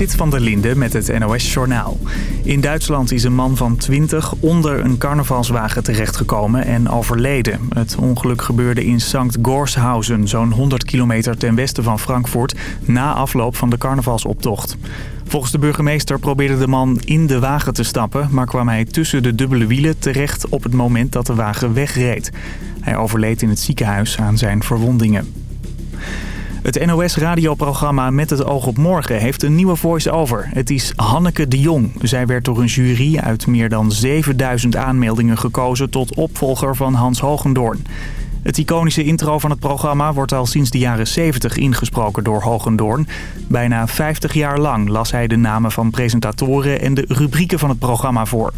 Zit van der Linde met het NOS-journaal. In Duitsland is een man van 20 onder een carnavalswagen terechtgekomen en overleden. Het ongeluk gebeurde in St. Gorshausen, zo'n 100 kilometer ten westen van Frankfurt... na afloop van de carnavalsoptocht. Volgens de burgemeester probeerde de man in de wagen te stappen... maar kwam hij tussen de dubbele wielen terecht op het moment dat de wagen wegreed. Hij overleed in het ziekenhuis aan zijn verwondingen. Het NOS-radioprogramma Met het oog op morgen heeft een nieuwe voice-over. Het is Hanneke de Jong. Zij werd door een jury uit meer dan 7000 aanmeldingen gekozen tot opvolger van Hans Hogendoorn. Het iconische intro van het programma wordt al sinds de jaren 70 ingesproken door Hogendoorn. Bijna 50 jaar lang las hij de namen van presentatoren en de rubrieken van het programma voor.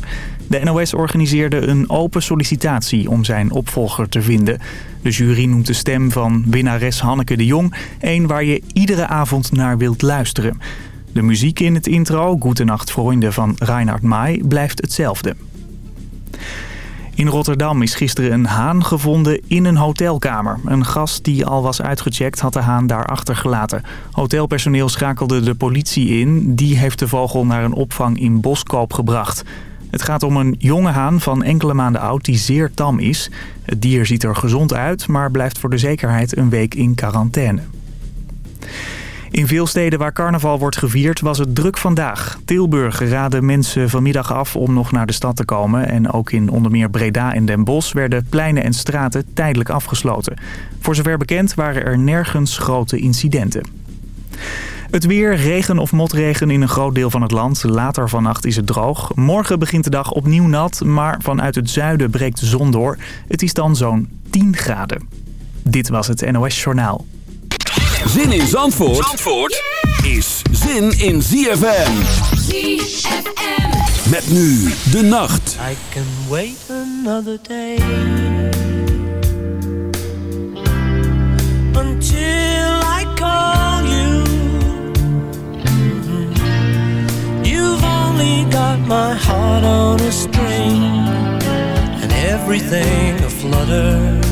De NOS organiseerde een open sollicitatie om zijn opvolger te vinden. De jury noemt de stem van winnares Hanneke de Jong... een waar je iedere avond naar wilt luisteren. De muziek in het intro, Goedenacht Vrienden van Reinhard May, blijft hetzelfde. In Rotterdam is gisteren een haan gevonden in een hotelkamer. Een gast die al was uitgecheckt had de haan daar achtergelaten. Hotelpersoneel schakelde de politie in. Die heeft de vogel naar een opvang in Boskoop gebracht. Het gaat om een jonge haan van enkele maanden oud die zeer tam is. Het dier ziet er gezond uit, maar blijft voor de zekerheid een week in quarantaine. In veel steden waar carnaval wordt gevierd was het druk vandaag. Tilburg raadde mensen vanmiddag af om nog naar de stad te komen. En ook in onder meer Breda en Den Bosch werden pleinen en straten tijdelijk afgesloten. Voor zover bekend waren er nergens grote incidenten. Het weer, regen of motregen in een groot deel van het land. Later vannacht is het droog. Morgen begint de dag opnieuw nat, maar vanuit het zuiden breekt de zon door. Het is dan zo'n 10 graden. Dit was het NOS Journaal. Zin in Zandvoort, Zandvoort is zin in ZFM. ZFM. Met nu de nacht. I can wait another day. Until I call you. You've only got my heart on a string. And everything aflutter.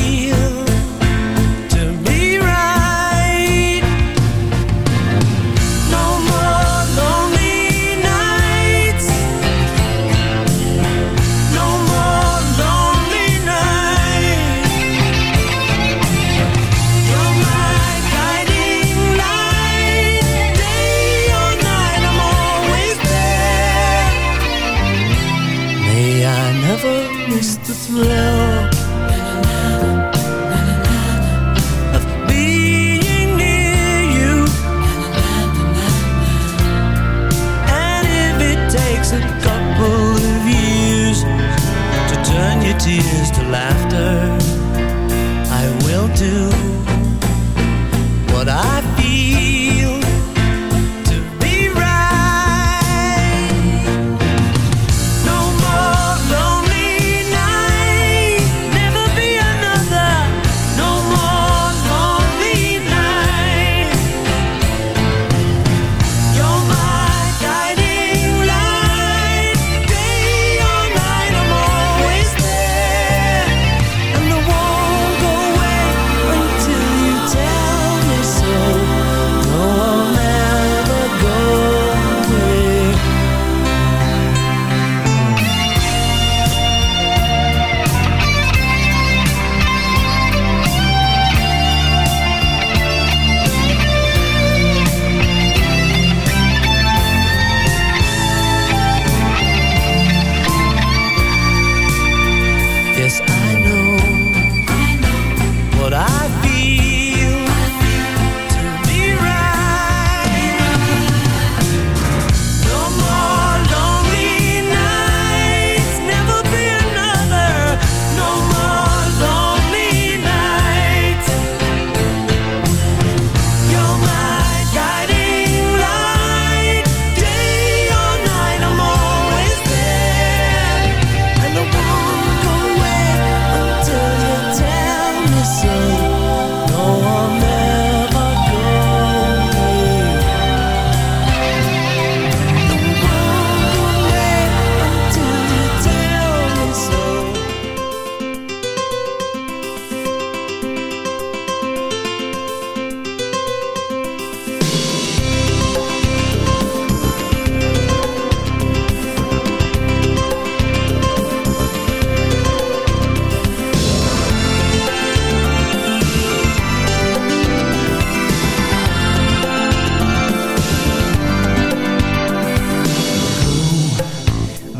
laughter.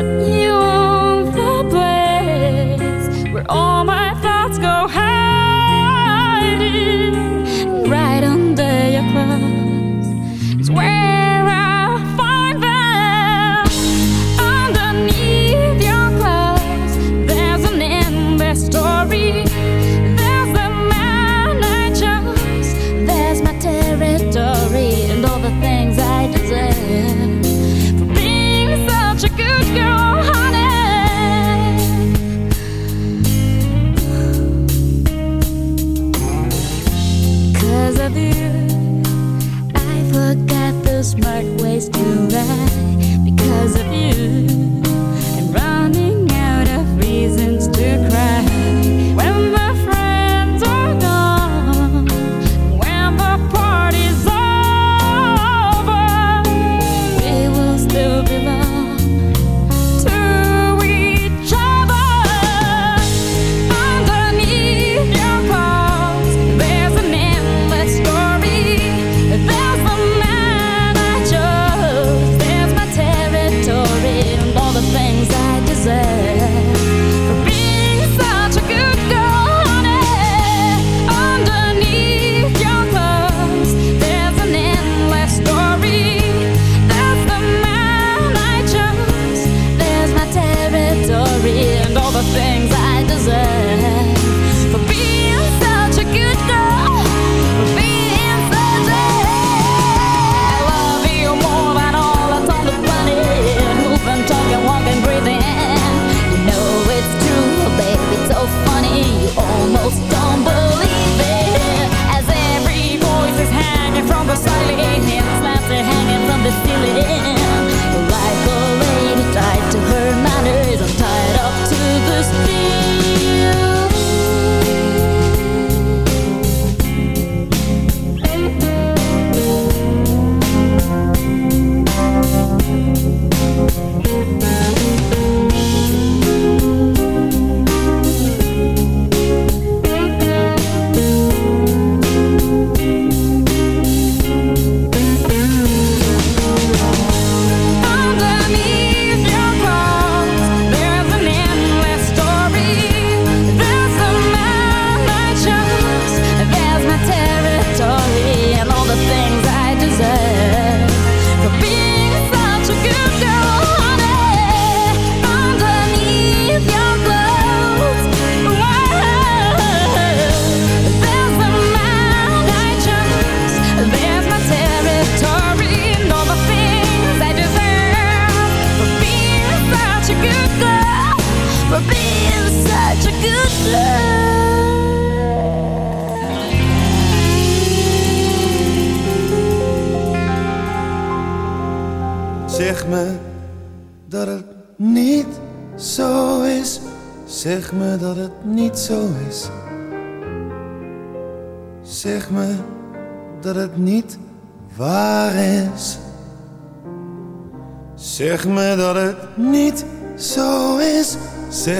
but you the place where all my thoughts go high.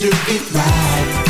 do it right.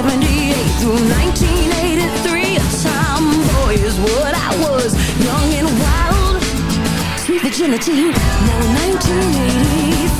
78 through 1983 A tomboy is what I was Young and wild. Sweet virginity Now 1984